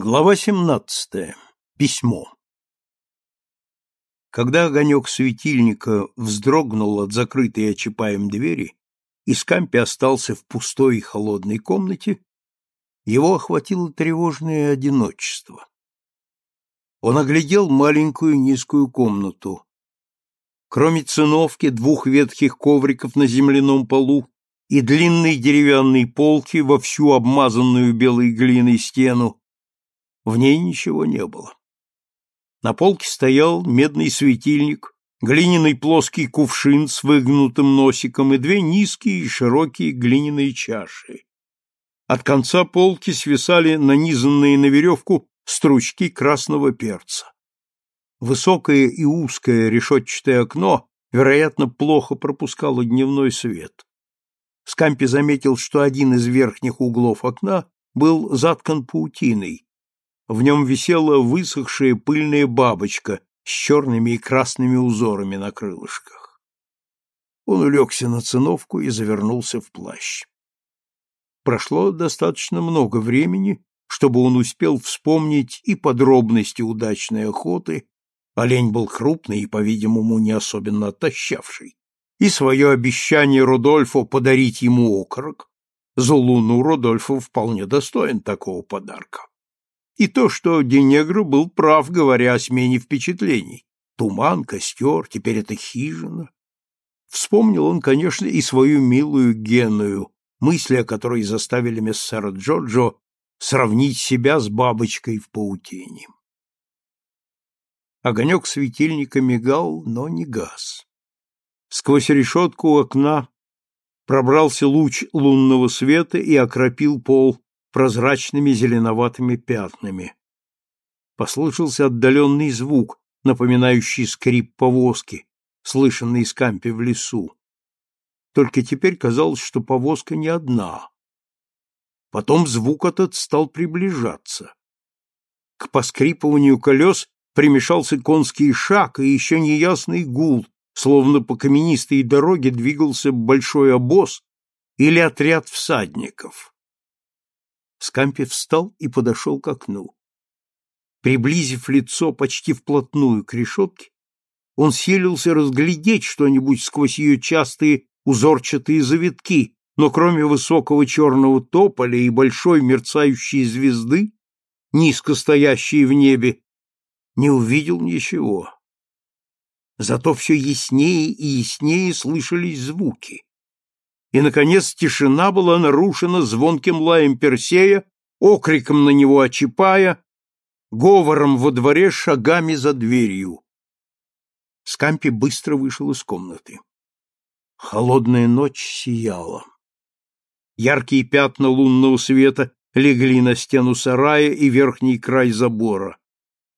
Глава 17. Письмо. Когда огонек светильника вздрогнул от закрытой очипаем двери, и Скампи остался в пустой и холодной комнате, его охватило тревожное одиночество. Он оглядел маленькую низкую комнату. Кроме циновки, двух ветхих ковриков на земляном полу и длинной деревянной полки во всю обмазанную белой глиной стену, в ней ничего не было. На полке стоял медный светильник, глиняный плоский кувшин с выгнутым носиком и две низкие и широкие глиняные чаши. От конца полки свисали нанизанные на веревку стручки красного перца. Высокое и узкое решетчатое окно, вероятно, плохо пропускало дневной свет. Скампи заметил, что один из верхних углов окна был заткан паутиной, в нем висела высохшая пыльная бабочка с черными и красными узорами на крылышках. Он улегся на циновку и завернулся в плащ. Прошло достаточно много времени, чтобы он успел вспомнить и подробности удачной охоты, олень был крупный и, по-видимому, не особенно отощавший, и свое обещание Рудольфу подарить ему окорок. Зулуну Рудольфу вполне достоин такого подарка и то, что Денегро был прав, говоря о смене впечатлений. Туман, костер, теперь это хижина. Вспомнил он, конечно, и свою милую Геную, мысли о которой заставили мессера Джорджо сравнить себя с бабочкой в паутине. Огонек светильника мигал, но не гас. Сквозь решетку окна пробрался луч лунного света и окропил пол прозрачными зеленоватыми пятнами. Послышался отдаленный звук, напоминающий скрип повозки, слышанный из кампи в лесу. Только теперь казалось, что повозка не одна. Потом звук этот стал приближаться. К поскрипыванию колес примешался конский шаг и еще неясный гул, словно по каменистой дороге двигался большой обоз или отряд всадников. Скампи встал и подошел к окну. Приблизив лицо почти вплотную к решетке, он силился разглядеть что-нибудь сквозь ее частые узорчатые завитки, но кроме высокого черного тополя и большой мерцающей звезды, низко стоящей в небе, не увидел ничего. Зато все яснее и яснее слышались звуки и, наконец, тишина была нарушена звонким лаем Персея, окриком на него очипая, говором во дворе, шагами за дверью. Скампи быстро вышел из комнаты. Холодная ночь сияла. Яркие пятна лунного света легли на стену сарая и верхний край забора.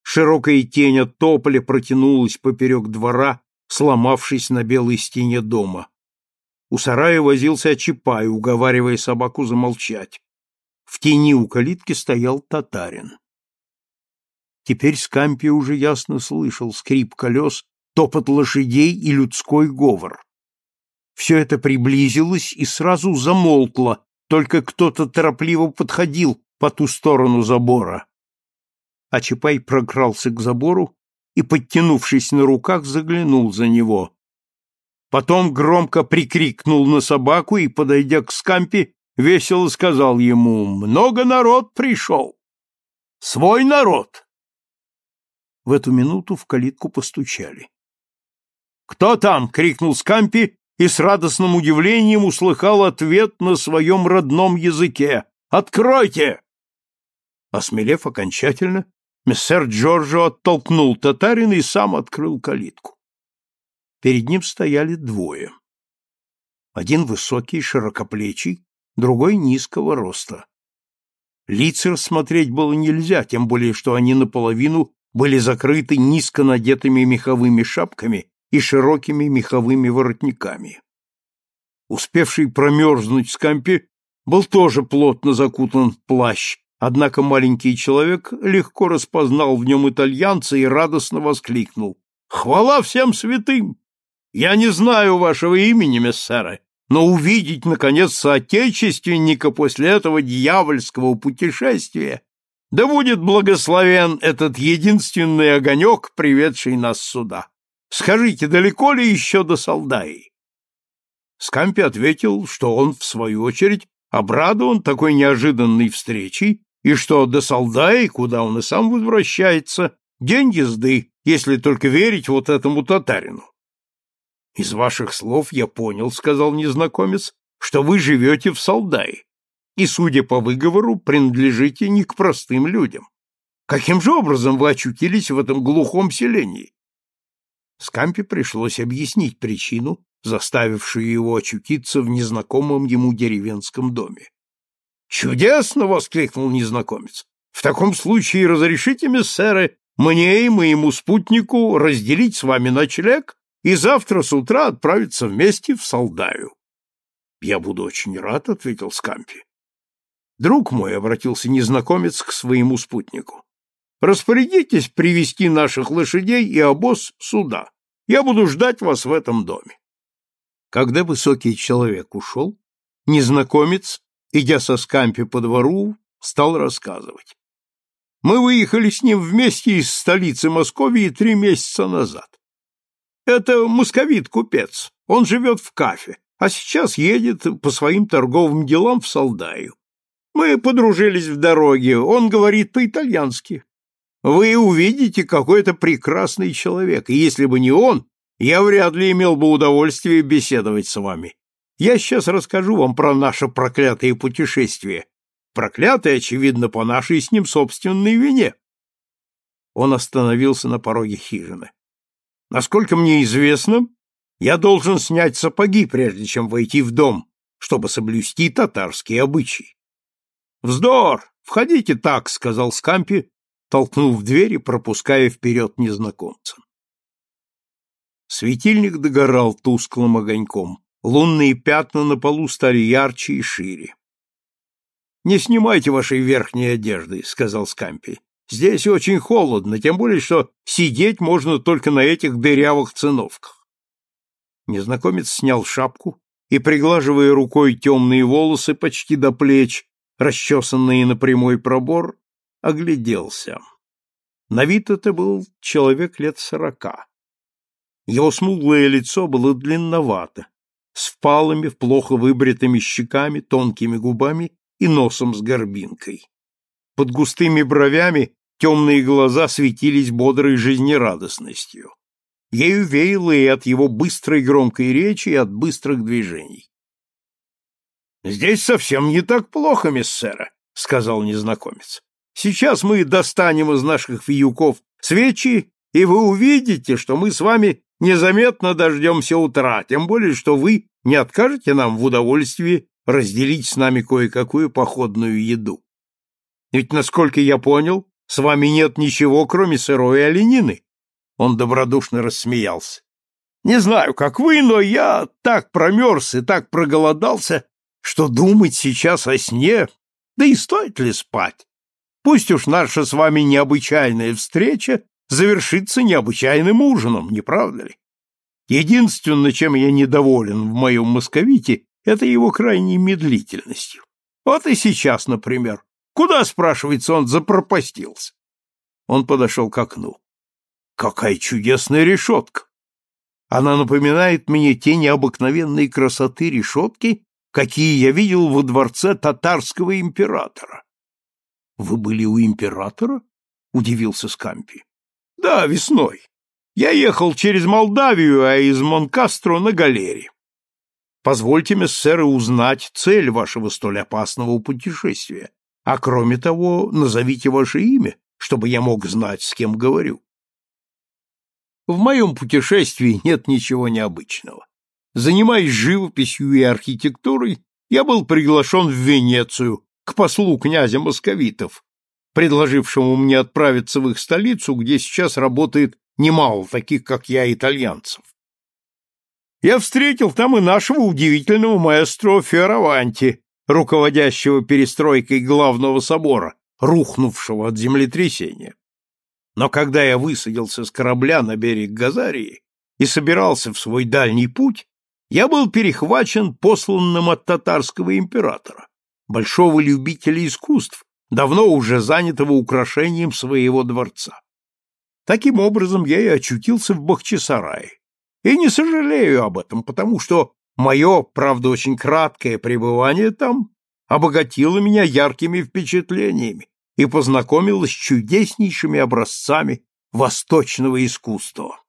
Широкая тень от тополя протянулась поперек двора, сломавшись на белой стене дома. У сарая возился Чапай, уговаривая собаку замолчать. В тени у калитки стоял татарин. Теперь Скампи уже ясно слышал скрип колес, топот лошадей и людской говор. Все это приблизилось и сразу замолкло, только кто-то торопливо подходил по ту сторону забора. А Чапай прокрался к забору и, подтянувшись на руках, заглянул за него. Потом громко прикрикнул на собаку и, подойдя к Скампи, весело сказал ему «Много народ пришел! Свой народ!» В эту минуту в калитку постучали. «Кто там?» — крикнул Скампи и с радостным удивлением услыхал ответ на своем родном языке. «Откройте!» Осмелев окончательно, мессер Джорджо оттолкнул татарина и сам открыл калитку. Перед ним стояли двое. Один высокий, широкоплечий, другой низкого роста. Лица рассмотреть было нельзя, тем более, что они наполовину были закрыты низко надетыми меховыми шапками и широкими меховыми воротниками. Успевший промерзнуть Скампи был тоже плотно закутан в плащ, однако маленький человек легко распознал в нем итальянца и радостно воскликнул «Хвала всем святым! Я не знаю вашего имени, мессеры, но увидеть, наконец, соотечественника после этого дьявольского путешествия Да будет благословен этот единственный огонек, приведший нас сюда. Скажите, далеко ли еще до Солдаи? Скампи ответил, что он, в свою очередь, обрадован такой неожиданной встречей и что до Солдаи, куда он и сам возвращается, день езды, если только верить вот этому татарину. Из ваших слов я понял, сказал незнакомец, что вы живете в Солдае и, судя по выговору, принадлежите не к простым людям. Каким же образом вы очутились в этом глухом селении? Скампе пришлось объяснить причину, заставившую его очутиться в незнакомом ему деревенском доме. «Чудесно!» — воскликнул незнакомец. «В таком случае разрешите, миссеры, мне и моему спутнику разделить с вами ночлег и завтра с утра отправиться вместе в Солдаю». «Я буду очень рад», — ответил Скампи. «Друг мой», — обратился незнакомец к своему спутнику, — «распорядитесь привести наших лошадей и обоз сюда. Я буду ждать вас в этом доме». Когда высокий человек ушел, незнакомец, идя со Скампи по двору, стал рассказывать. Мы выехали с ним вместе из столицы Московии три месяца назад. Это московит-купец, он живет в Кафе, а сейчас едет по своим торговым делам в Солдаю. Мы подружились в дороге, он говорит по-итальянски. Вы увидите, какой это прекрасный человек, и если бы не он, я вряд ли имел бы удовольствие беседовать с вами. Я сейчас расскажу вам про наше проклятое путешествие. Проклятое, очевидно, по нашей с ним собственной вине. Он остановился на пороге хижины. Насколько мне известно, я должен снять сапоги, прежде чем войти в дом, чтобы соблюсти татарские обычаи. Вздор! Входите так, сказал Скампи, толкнув дверь и пропуская вперед незнакомца. Светильник догорал тусклым огоньком. Лунные пятна на полу стали ярче и шире. «Не снимайте вашей верхней одежды», — сказал Скампи. «Здесь очень холодно, тем более, что сидеть можно только на этих дырявых циновках». Незнакомец снял шапку и, приглаживая рукой темные волосы почти до плеч, расчесанные на прямой пробор, огляделся. На вид это был человек лет сорока. Его смуглое лицо было длинновато, с впалыми, в плохо выбритыми щеками, тонкими губами и носом с горбинкой. Под густыми бровями темные глаза светились бодрой жизнерадостностью. Ею веяло и от его быстрой громкой речи, и от быстрых движений. «Здесь совсем не так плохо, миссера», — сказал незнакомец. «Сейчас мы достанем из наших вьюков свечи, и вы увидите, что мы с вами незаметно дождемся утра, тем более, что вы не откажете нам в удовольствии разделить с нами кое-какую походную еду. Ведь, насколько я понял, с вами нет ничего, кроме сырой оленины. Он добродушно рассмеялся. Не знаю, как вы, но я так промерз и так проголодался, что думать сейчас о сне, да и стоит ли спать? Пусть уж наша с вами необычайная встреча завершится необычайным ужином, не правда ли? Единственное, чем я недоволен в моем московите, это его крайней медлительностью. Вот и сейчас, например. Куда, спрашивается, он запропастился? Он подошел к окну. Какая чудесная решетка! Она напоминает мне те необыкновенные красоты решетки, какие я видел во дворце татарского императора. — Вы были у императора? — удивился Скампи. — Да, весной. Я ехал через Молдавию, а из Монкастро на галере. Позвольте, мессеры, узнать цель вашего столь опасного путешествия, а кроме того, назовите ваше имя, чтобы я мог знать, с кем говорю. В моем путешествии нет ничего необычного. Занимаясь живописью и архитектурой, я был приглашен в Венецию к послу князя московитов, предложившему мне отправиться в их столицу, где сейчас работает немало таких, как я, итальянцев. Я встретил там и нашего удивительного маэстро Фиораванти, руководящего перестройкой главного собора, рухнувшего от землетрясения. Но когда я высадился с корабля на берег Газарии и собирался в свой дальний путь, я был перехвачен посланным от татарского императора, большого любителя искусств, давно уже занятого украшением своего дворца. Таким образом, я и очутился в Бахчисарае. И не сожалею об этом, потому что мое, правда, очень краткое пребывание там обогатило меня яркими впечатлениями и познакомило с чудеснейшими образцами восточного искусства.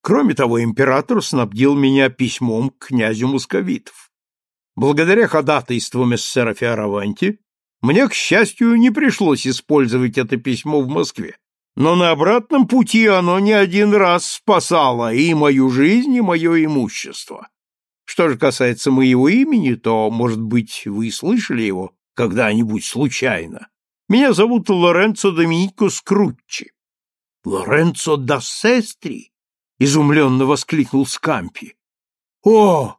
Кроме того, император снабдил меня письмом к князю Московитов. Благодаря ходатайству мессера Фиараванти мне, к счастью, не пришлось использовать это письмо в Москве, но на обратном пути оно не один раз спасало и мою жизнь, и мое имущество. Что же касается моего имени, то, может быть, вы слышали его когда-нибудь случайно. Меня зовут Лоренцо Доминико Скрутчи. Лоренцо да Сестри? изумленно воскликнул Скампи. О,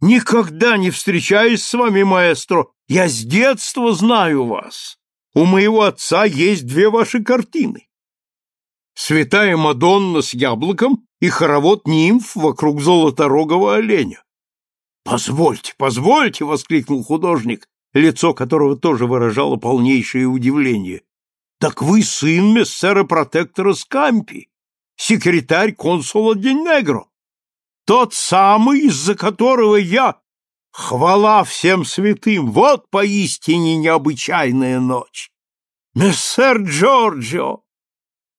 никогда не встречаюсь с вами, маэстро. Я с детства знаю вас. У моего отца есть две ваши картины. Святая Мадонна с яблоком и хоровод нимф вокруг золоторогого оленя. Позвольте, позвольте, воскликнул художник, лицо которого тоже выражало полнейшее удивление. Так вы сын мессера-протектора Скампи, секретарь консула Денегро, тот самый, из-за которого я... Хвала всем святым! Вот поистине необычайная ночь! Мессер Джорджио!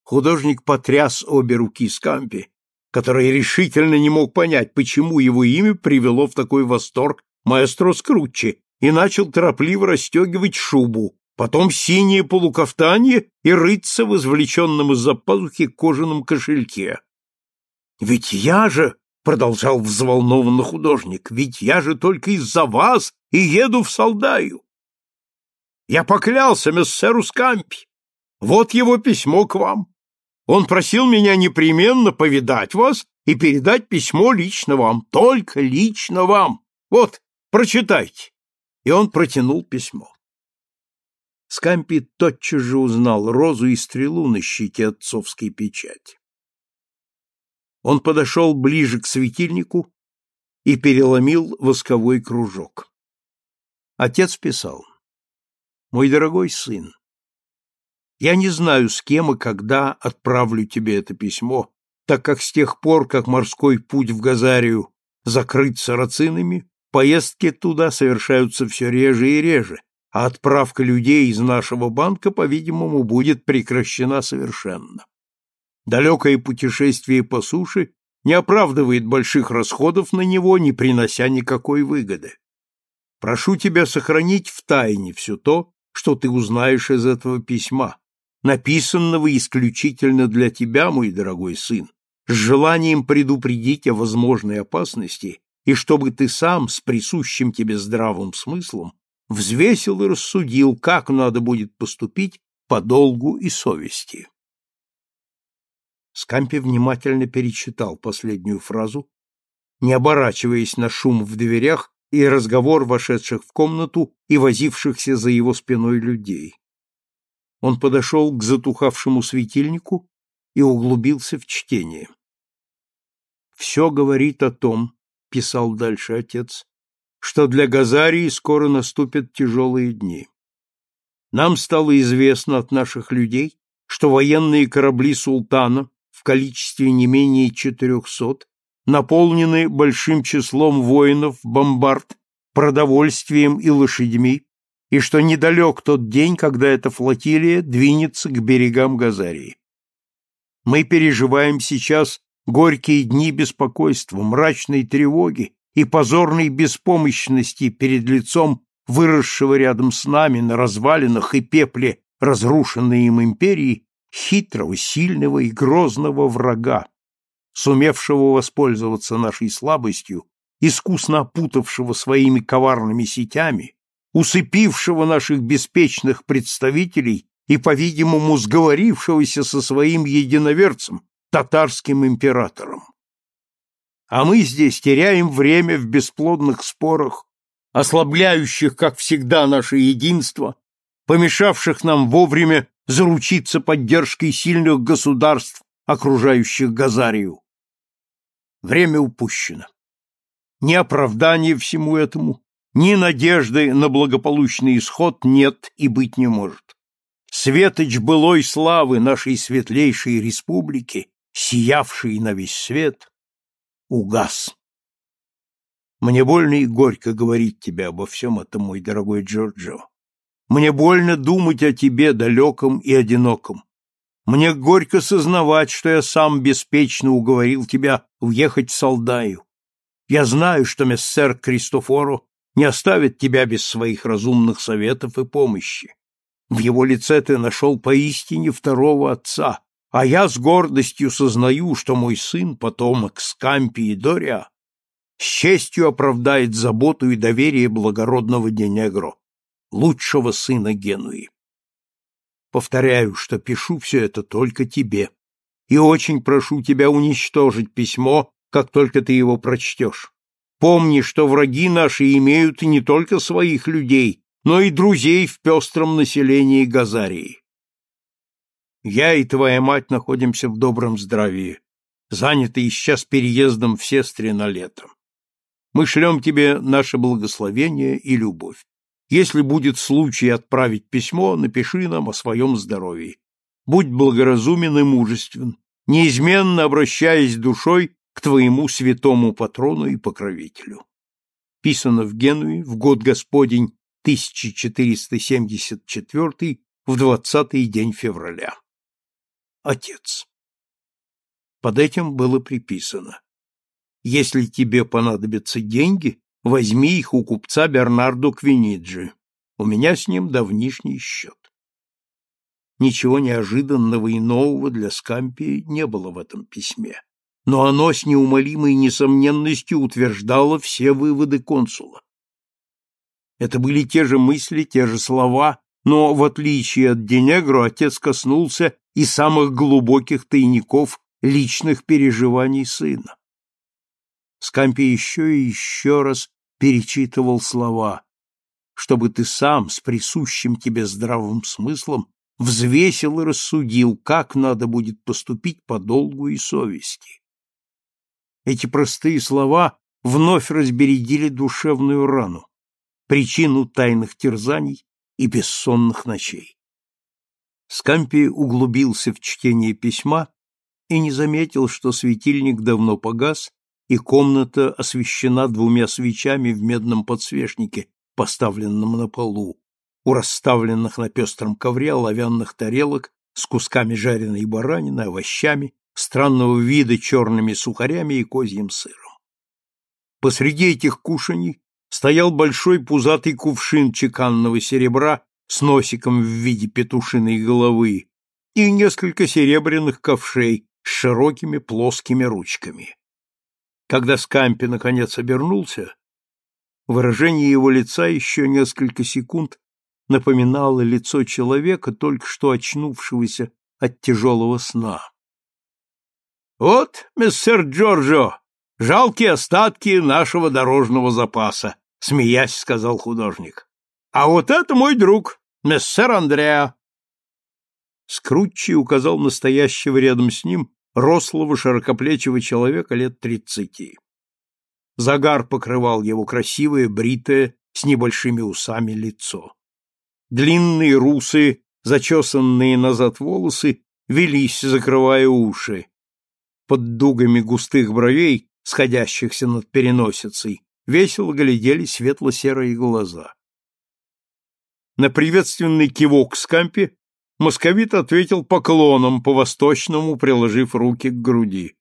Художник потряс обе руки Скампи, который решительно не мог понять, почему его имя привело в такой восторг маэстро Скрутчи, и начал торопливо расстегивать шубу, потом синее полукафтанье и рыться в извлеченном из-за пазухи кожаном кошельке. «Ведь я же, — продолжал взволнованно художник, — ведь я же только из-за вас и еду в Солдаю. Я поклялся мессеру Скампи. Вот его письмо к вам. Он просил меня непременно повидать вас и передать письмо лично вам, только лично вам. Вот, прочитайте. И он протянул письмо. Скампи тотчас же узнал розу и стрелу на щите отцовской печати. Он подошел ближе к светильнику и переломил восковой кружок. Отец писал. «Мой дорогой сын, я не знаю, с кем и когда отправлю тебе это письмо, так как с тех пор, как морской путь в Газарию закрыт сарацинами, поездки туда совершаются все реже и реже, а отправка людей из нашего банка, по-видимому, будет прекращена совершенно. Далекое путешествие по суше не оправдывает больших расходов на него, не принося никакой выгоды. Прошу тебя сохранить в тайне все то, что ты узнаешь из этого письма, написанного исключительно для тебя, мой дорогой сын, с желанием предупредить о возможной опасности и чтобы ты сам с присущим тебе здравым смыслом взвесил и рассудил, как надо будет поступить по долгу и совести. Скампи внимательно перечитал последнюю фразу, не оборачиваясь на шум в дверях и разговор вошедших в комнату и возившихся за его спиной людей. Он подошел к затухавшему светильнику и углубился в чтение. «Все говорит о том, — писал дальше отец, что для Газарии скоро наступят тяжелые дни. Нам стало известно от наших людей, что военные корабли султана в количестве не менее четырехсот наполнены большим числом воинов, бомбард, продовольствием и лошадьми, и что недалек тот день, когда эта флотилия двинется к берегам Газарии. Мы переживаем сейчас горькие дни беспокойства, мрачной тревоги и позорной беспомощности перед лицом выросшего рядом с нами на развалинах и пепле разрушенной им империи хитрого, сильного и грозного врага, сумевшего воспользоваться нашей слабостью, искусно опутавшего своими коварными сетями, усыпившего наших беспечных представителей и, по-видимому, сговорившегося со своим единоверцем, татарским императором а мы здесь теряем время в бесплодных спорах, ослабляющих, как всегда, наше единство, помешавших нам вовремя заручиться поддержкой сильных государств, окружающих Газарию. Время упущено. Ни оправдания всему этому, Ни надежды на благополучный исход нет и быть не может. Светоч былой славы нашей светлейшей республики, сиявший на весь свет, угас. Мне больно и горько говорить тебе обо всем этом, мой дорогой Джорджо. Мне больно думать о тебе, далеком и одиноком. Мне горько сознавать, что я сам беспечно уговорил тебя уехать в Солдаю. Я знаю, что мессер Кристофоро не оставит тебя без своих разумных советов и помощи. В его лице ты нашел поистине второго отца, а я с гордостью сознаю, что мой сын, потомок Скампи и Дория, с честью оправдает заботу и доверие благородного Денегро, лучшего сына Генуи. Повторяю, что пишу все это только тебе, и очень прошу тебя уничтожить письмо, как только ты его прочтешь. Помни, что враги наши имеют не только своих людей, но и друзей в пестром населении Газарии. Я и твоя мать находимся в добром здравии, занятые сейчас переездом в сестре на лето. Мы шлем тебе наше благословение и любовь. Если будет случай отправить письмо, напиши нам о своем здоровье. Будь благоразумен и мужествен, неизменно обращаясь душой к твоему святому патрону и покровителю. Писано в Генуе в год Господень 1474 в двадцатый день февраля отец. Под этим было приписано. Если тебе понадобятся деньги, возьми их у купца Бернардо Квиниджи. У меня с ним давнишний счет. Ничего неожиданного и нового для Скампи не было в этом письме, но оно с неумолимой несомненностью утверждало все выводы консула. Это были те же мысли, те же слова, но, в отличие от Денегро, отец коснулся и самых глубоких тайников личных переживаний сына. Скампи еще и еще раз перечитывал слова, чтобы ты сам с присущим тебе здравым смыслом взвесил и рассудил, как надо будет поступить по долгу и совести. Эти простые слова вновь разбередили душевную рану, причину тайных терзаний и бессонных ночей. Скампи углубился в чтение письма и не заметил, что светильник давно погас, и комната освещена двумя свечами в медном подсвечнике, поставленном на полу, у расставленных на пестром ковре оловянных тарелок с кусками жареной баранины, овощами, странного вида черными сухарями и козьим сыром. Посреди этих кушаний стоял большой пузатый кувшин чеканного серебра с носиком в виде петушиной головы и несколько серебряных ковшей с широкими плоскими ручками. Когда Скампи наконец обернулся, выражение его лица еще несколько секунд напоминало лицо человека, только что очнувшегося от тяжелого сна. «Вот, мистер Джорджо, жалкие остатки нашего дорожного запаса», — смеясь сказал художник. «А вот это мой друг, мессер Андреа. Скрутчи указал настоящего рядом с ним рослого широкоплечего человека лет тридцати. Загар покрывал его красивое, бритое, с небольшими усами лицо. Длинные русы, зачесанные назад волосы, велись, закрывая уши. Под дугами густых бровей, сходящихся над переносицей, весело глядели светло-серые глаза. На приветственный кивок Скампи московит ответил поклоном по-восточному, приложив руки к груди.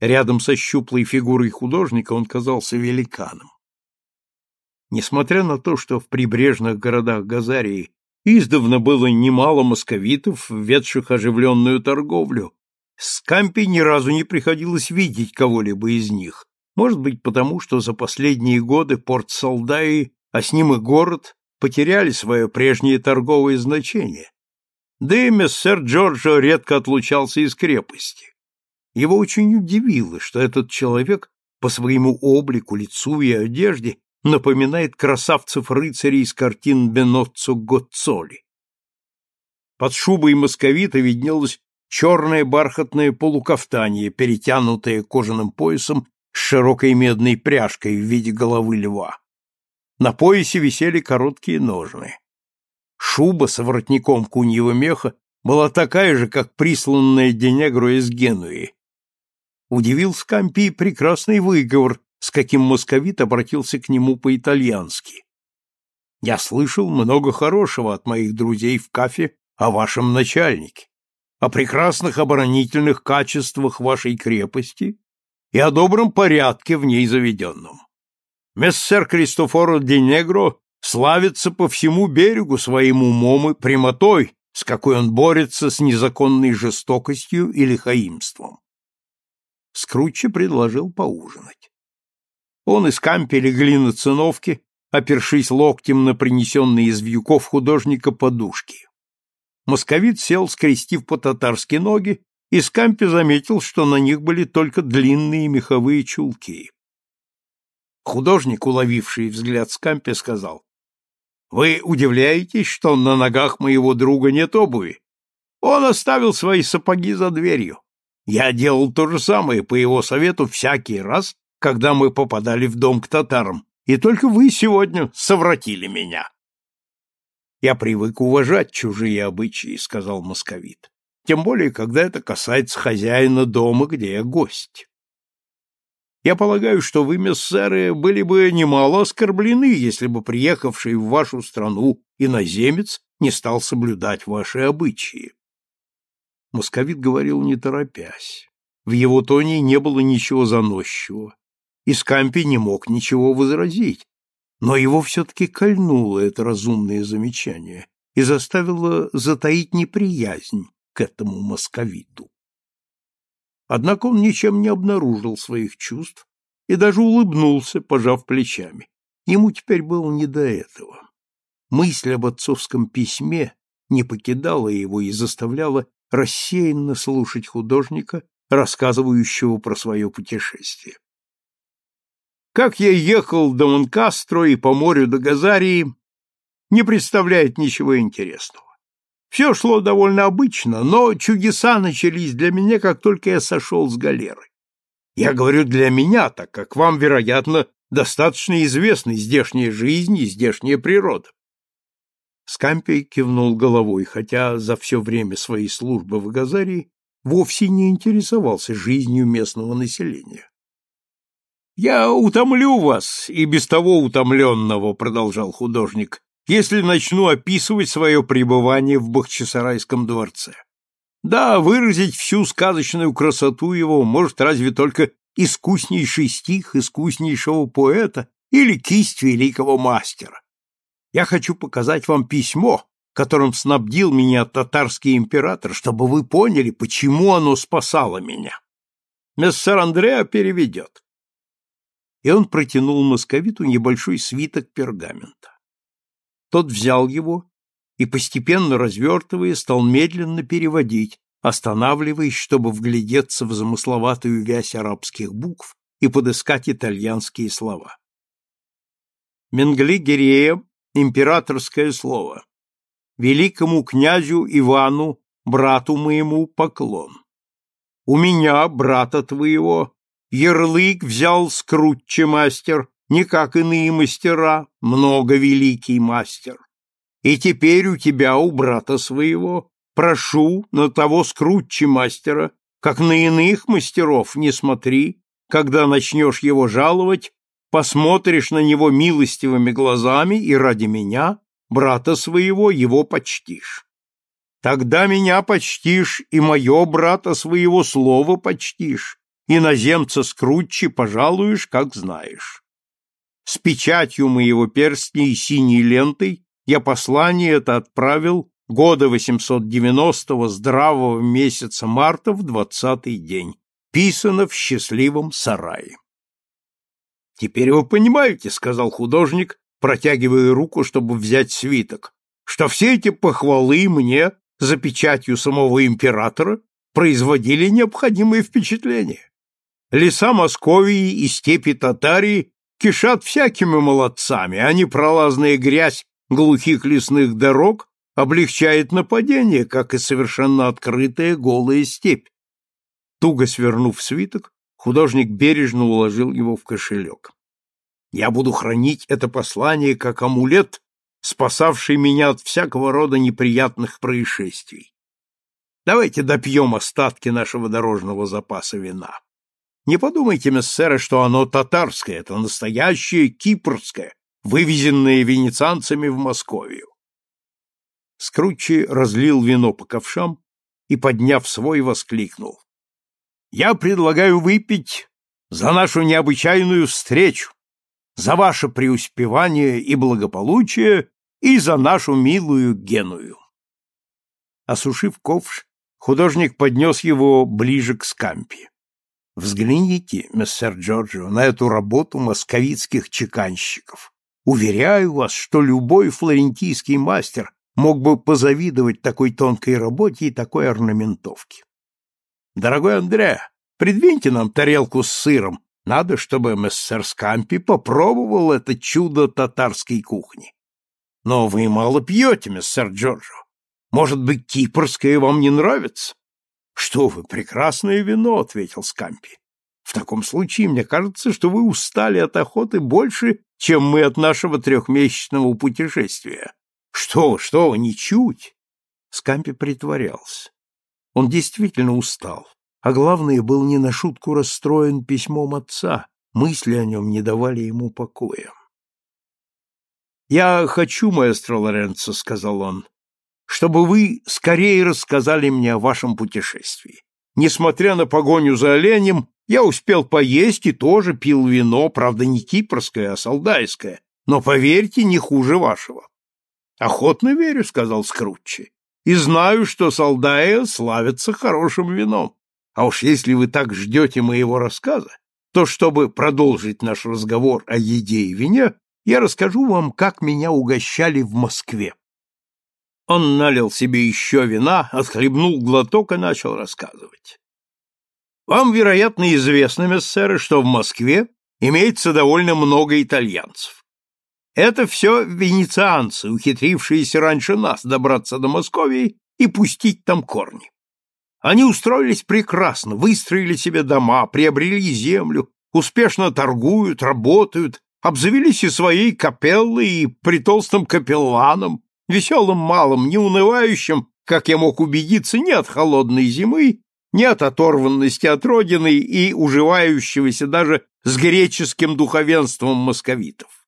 Рядом со щуплой фигурой художника он казался великаном. Несмотря на то, что в прибрежных городах Газарии издавна было немало московитов, ведших оживленную торговлю, Скампи ни разу не приходилось видеть кого-либо из них, может быть потому, что за последние годы порт Солдаи, а с ним и город, потеряли свое прежнее торговое значение. Да и мессер Джорджо редко отлучался из крепости. Его очень удивило, что этот человек по своему облику, лицу и одежде напоминает красавцев-рыцарей из картин Беноццо Гоццоли. Под шубой московита виднелось черное бархатное полукафтанье, перетянутое кожаным поясом с широкой медной пряжкой в виде головы льва. На поясе висели короткие ножны. Шуба с воротником куньего меха была такая же, как присланная Денегру из Генуи. Удивил Скампи прекрасный выговор, с каким московит обратился к нему по-итальянски. «Я слышал много хорошего от моих друзей в кафе о вашем начальнике, о прекрасных оборонительных качествах вашей крепости и о добром порядке в ней заведенном. Мессер Кристофоро де Негро славится по всему берегу своим умом и прямотой, с какой он борется с незаконной жестокостью и лихаимством. Скрутче предложил поужинать. Он и Скампи легли на циновке, опершись локтем на принесенные из вьюков художника подушки. Московит сел, скрестив по-татарски ноги, и Скампи заметил, что на них были только длинные меховые чулки. Художник, уловивший взгляд Скампи, сказал, «Вы удивляетесь, что на ногах моего друга нет обуви? Он оставил свои сапоги за дверью. Я делал то же самое по его совету всякий раз, когда мы попадали в дом к татарам, и только вы сегодня совратили меня». «Я привык уважать чужие обычаи», — сказал московит, «тем более, когда это касается хозяина дома, где я гость». Я полагаю, что вы, мессеры, были бы немало оскорблены, если бы приехавший в вашу страну иноземец не стал соблюдать ваши обычаи. Московит говорил не торопясь. В его тоне не было ничего заносчивого. И Скампи не мог ничего возразить, но его все-таки кольнуло это разумное замечание и заставило затаить неприязнь к этому московиту. Однако он ничем не обнаружил своих чувств и даже улыбнулся, пожав плечами. Ему теперь было не до этого. Мысль об отцовском письме не покидала его и заставляла рассеянно слушать художника, рассказывающего про свое путешествие. Как я ехал до Монкастро и по морю до Газарии, не представляет ничего интересного. Все шло довольно обычно, но чудеса начались для меня, как только я сошел с галеры. Я говорю «для меня», так как вам, вероятно, достаточно известны здешняя жизнь и здешняя природа. Скампий кивнул головой, хотя за все время своей службы в Газарии вовсе не интересовался жизнью местного населения. «Я утомлю вас, и без того утомленного», — продолжал художник, если начну описывать свое пребывание в Бахчисарайском дворце. Да, выразить всю сказочную красоту его может разве только искуснейший стих искуснейшего поэта или кисть великого мастера. Я хочу показать вам письмо, которым снабдил меня татарский император, чтобы вы поняли, почему оно спасало меня. Мессер Андреа переведет. И он протянул московиту небольшой свиток пергамента. Тот взял его и, постепенно развертывая, стал медленно переводить, останавливаясь, чтобы вглядеться в замысловатую вязь арабских букв и подыскать итальянские слова. Менгли Гирея – императорское слово. Великому князю Ивану, брату моему, поклон. У меня, брата твоего, ярлык взял скрутче мастер, не как иные мастера, много великий мастер. И теперь у тебя, у брата своего, прошу на того скрутче мастера, как на иных мастеров не смотри, когда начнешь его жаловать, посмотришь на него милостивыми глазами и ради меня, брата своего, его почтишь. Тогда меня почтишь, и мое брата своего слова почтишь, иноземца скрутче пожалуешь, как знаешь. С печатью моего перстня и синей лентой я послание это отправил года 890-го здравого месяца марта в двадцатый день. Писано в счастливом сарае. «Теперь вы понимаете, — сказал художник, протягивая руку, чтобы взять свиток, — что все эти похвалы мне за печатью самого императора производили необходимое впечатление. Леса Московии и степи Татарии кишат всякими молодцами, а непролазная грязь глухих лесных дорог облегчает нападение, как и совершенно открытая голая степь. Туго свернув свиток, художник бережно уложил его в кошелек. Я буду хранить это послание как амулет, спасавший меня от всякого рода неприятных происшествий. Давайте допьем остатки нашего дорожного запаса вина. Не подумайте, мессеры, что оно татарское, это настоящее кипрское, вывезенное венецианцами в Московию. Скруччи разлил вино по ковшам и, подняв свой, воскликнул. «Я предлагаю выпить за нашу необычайную встречу, за ваше преуспевание и благополучие и за нашу милую Геную». Осушив ковш, художник поднес его ближе к скампе. Взгляните, мистер Джорджио, на эту работу московицких чеканщиков. Уверяю вас, что любой флорентийский мастер мог бы позавидовать такой тонкой работе и такой орнаментовке. Дорогой Андреа, придвиньте нам тарелку с сыром. Надо, чтобы мессер Скампи попробовал это чудо татарской кухни. Но вы мало пьете, мессер Джорджо. Может быть, кипрское вам не нравится? Что вы, прекрасное вино, ответил Скампи. В таком случае, мне кажется, что вы устали от охоты больше, чем мы от нашего трехмесячного путешествия. Что, что, ничуть. Скампи притворялся. Он действительно устал, а главное, был не на шутку расстроен письмом отца, мысли о нем не давали ему покоя. «Я хочу, маэстро Лоренцо», — сказал он, — «чтобы вы скорее рассказали мне о вашем путешествии. Несмотря на погоню за оленем, я успел поесть и тоже пил вино, правда, не кипрское, а солдайское, но, поверьте, не хуже вашего. Охотно верю, сказал Скрутчи. И знаю, что Салдая славится хорошим вином. А уж если вы так ждете моего рассказа, то чтобы продолжить наш разговор о еде и вине, я расскажу вам, как меня угощали в Москве. Он налил себе еще вина, отхлебнул глоток и начал рассказывать. Вам, вероятно, известно, мессеры, что в Москве имеется довольно много итальянцев. Это все венецианцы, ухитрившиеся раньше нас добраться до Московии и пустить там корни. Они устроились прекрасно, выстроили себе дома, приобрели землю, успешно торгуют, работают, обзавелись и своей капеллой, и при толстом капелланом, веселым малым, не унывающим, как я мог убедиться, ни от холодной зимы, ни от оторванности от родины и уживающегося даже с греческим духовенством московитов.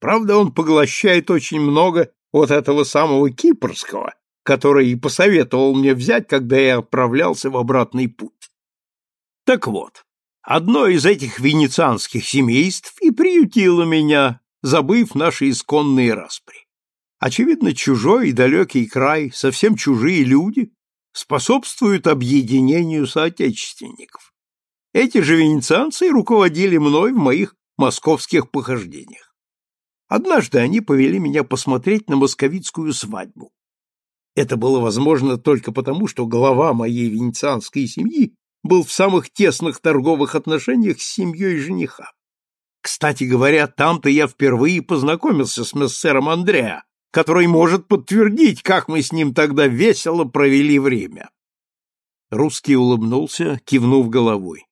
Правда, он поглощает очень много вот этого самого кипрского, который и посоветовал мне взять, когда я отправлялся в обратный путь. Так вот, одно из этих венецианских семейств и приютило меня, забыв наши исконные распри. Очевидно, чужой и далекий край, совсем чужие люди способствуют объединению соотечественников. Эти же венецианцы руководили мной в моих московских похождениях. Однажды они повели меня посмотреть на московицкую свадьбу. Это было возможно только потому, что глава моей венецианской семьи был в самых тесных торговых отношениях с семьей жениха. Кстати говоря, там-то я впервые познакомился с мессером Андреа, который может подтвердить, как мы с ним тогда весело провели время. Русский улыбнулся, кивнув головой.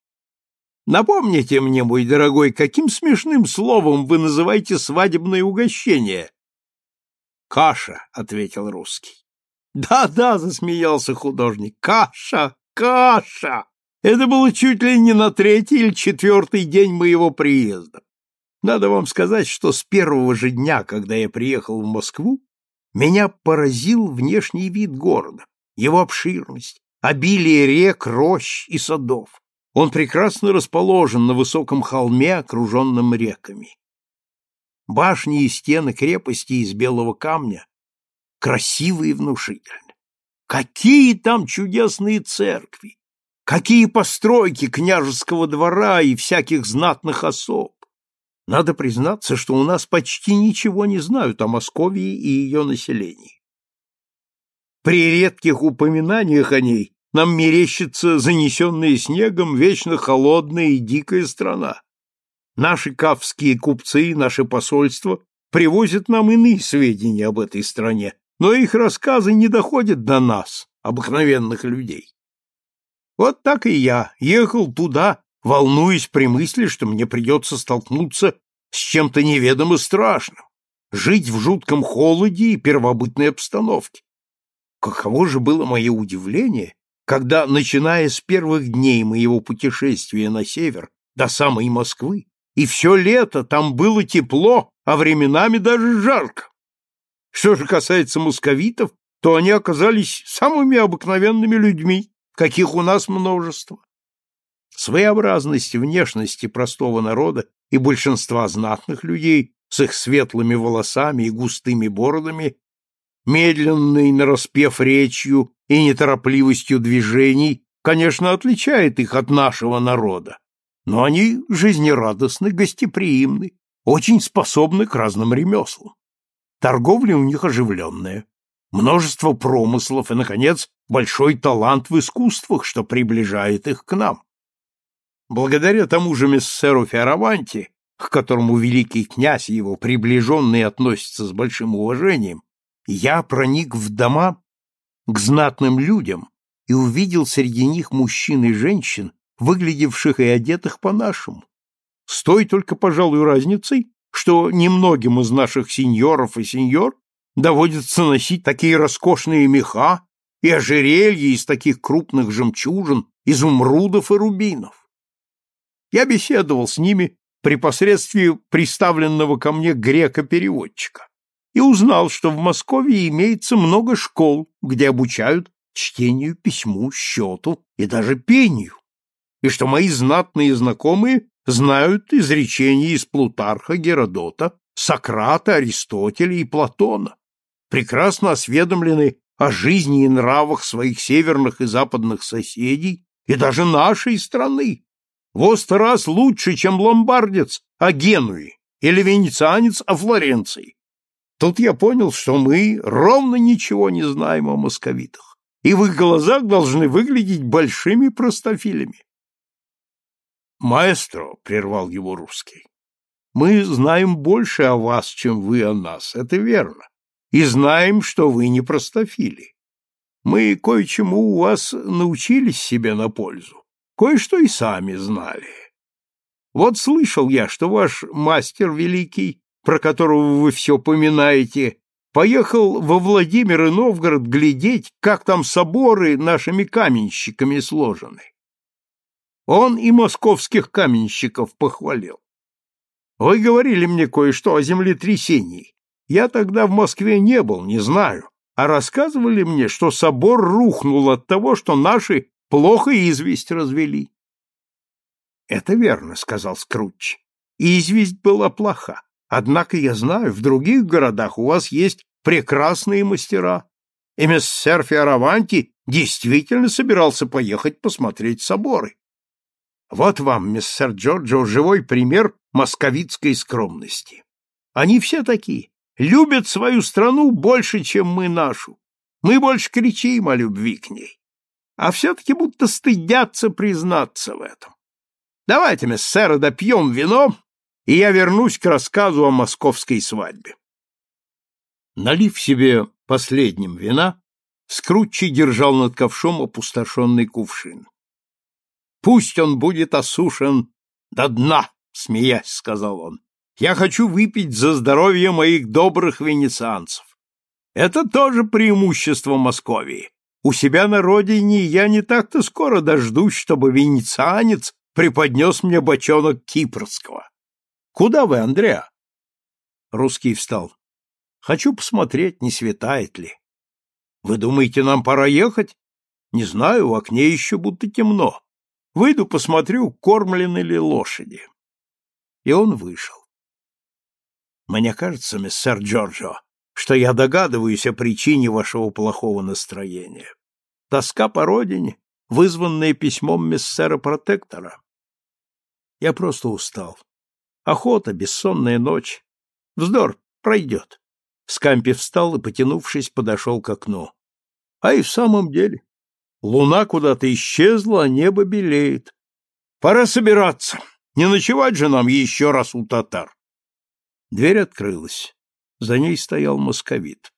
Напомните мне, мой дорогой, каким смешным словом вы называете свадебное угощение? Каша, ответил русский. Да-да, засмеялся художник. Каша, каша. Это было чуть ли не на третий или четвертый день моего приезда. Надо вам сказать, что с первого же дня, когда я приехал в Москву, меня поразил внешний вид города, его обширность, обилие рек, рощ и садов. Он прекрасно расположен на высоком холме, окруженном реками. Башни и стены крепости из белого камня красивые и внушительны. Какие там чудесные церкви! Какие постройки княжеского двора и всяких знатных особ! Надо признаться, что у нас почти ничего не знают о Москве и ее населении. При редких упоминаниях о ней нам мерещится занесенная снегом вечно холодная и дикая страна. Наши кавские купцы, наши посольства привозят нам иные сведения об этой стране, но их рассказы не доходят до нас, обыкновенных людей. Вот так и я ехал туда, волнуясь при мысли, что мне придется столкнуться с чем-то неведомо страшным, жить в жутком холоде и первобытной обстановке. Каково же было мое удивление, когда, начиная с первых дней моего путешествия на север до самой Москвы, и все лето там было тепло, а временами даже жарко. Что же касается московитов, то они оказались самыми обыкновенными людьми, каких у нас множество. Своеобразность внешности простого народа и большинства знатных людей с их светлыми волосами и густыми бородами, медленной нараспев речью и неторопливостью движений, конечно, отличает их от нашего народа, но они жизнерадостны, гостеприимны, очень способны к разным ремеслам. Торговля у них оживленная, множество промыслов и, наконец, большой талант в искусствах, что приближает их к нам. Благодаря тому же мессеру Фиараванти, к которому великий князь и его приближенные относятся с большим уважением, я проник в дома к знатным людям и увидел среди них мужчин и женщин, выглядевших и одетых по-нашему. С той только, пожалуй, разницей, что немногим из наших сеньоров и сеньор доводится носить такие роскошные меха и ожерелья из таких крупных жемчужин, изумрудов и рубинов. Я беседовал с ними при посредстве приставленного ко мне грека-переводчика и узнал, что в Москве имеется много школ, где обучают чтению, письму, счету и даже пению, и что мои знатные знакомые знают изречения из Плутарха, Геродота, Сократа, Аристотеля и Платона, прекрасно осведомлены о жизни и нравах своих северных и западных соседей и даже нашей страны, во сто раз лучше, чем ломбардец о Генуе или венецианец о Флоренции. Тут я понял, что мы ровно ничего не знаем о московитах, и в их глазах должны выглядеть большими простофилями. «Маэстро», — прервал его русский, — «мы знаем больше о вас, чем вы о нас, это верно, и знаем, что вы не простофили. Мы кое-чему у вас научились себе на пользу, Кое-что и сами знали. Вот слышал я, что ваш мастер великий, про которого вы все поминаете, поехал во Владимир и Новгород глядеть, как там соборы нашими каменщиками сложены. Он и московских каменщиков похвалил. Вы говорили мне кое-что о землетрясении. Я тогда в Москве не был, не знаю, а рассказывали мне, что собор рухнул от того, что наши Плохо известь развели. — Это верно, — сказал Скрутч. — Известь была плоха. Однако я знаю, в других городах у вас есть прекрасные мастера. И мессер Фиараванти действительно собирался поехать посмотреть соборы. Вот вам, мессер Джорджо, живой пример московитской скромности. Они все такие, любят свою страну больше, чем мы нашу. Мы больше кричим о любви к ней а все-таки будто стыдятся признаться в этом. Давайте, мессера, допьем вино, и я вернусь к рассказу о московской свадьбе. Налив себе последним вина, Скрутчи держал над ковшом опустошенный кувшин. — Пусть он будет осушен до дна, — смеясь сказал он. — Я хочу выпить за здоровье моих добрых венецианцев. Это тоже преимущество Московии. У себя на родине я не так-то скоро дождусь, чтобы венецианец преподнес мне бочонок кипрского. Куда вы, Андреа? Русский встал. Хочу посмотреть, не светает ли. Вы думаете, нам пора ехать? Не знаю, в окне еще будто темно. Выйду, посмотрю, кормлены ли лошади. И он вышел. Мне кажется, мистер Джорджо, что я догадываюсь о причине вашего плохого настроения. Тоска по родине, вызванная письмом мессера-протектора. Я просто устал. Охота, бессонная ночь. Вздор, пройдет. Скампи встал и, потянувшись, подошел к окну. А и в самом деле, луна куда-то исчезла, а небо белеет. Пора собираться. Не ночевать же нам еще раз у татар. Дверь открылась. За ней стоял московит.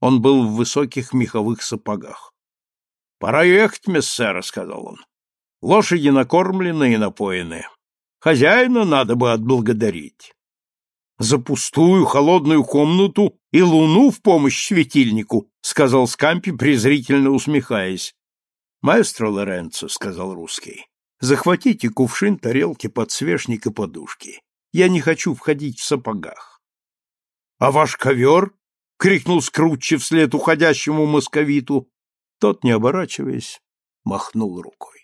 Он был в высоких меховых сапогах. — Пора ехать, мессера, — сказал он. — Лошади накормлены и напоены. Хозяина надо бы отблагодарить. За пустую холодную комнату и луну в помощь светильнику, сказал Скампи, презрительно усмехаясь. Маэстро Лоренцо, сказал русский, захватите кувшин, тарелки, подсвечник и подушки. Я не хочу входить в сапогах. А ваш ковер? крикнул Скрутчи вслед уходящему московиту. Тот, не оборачиваясь, махнул рукой.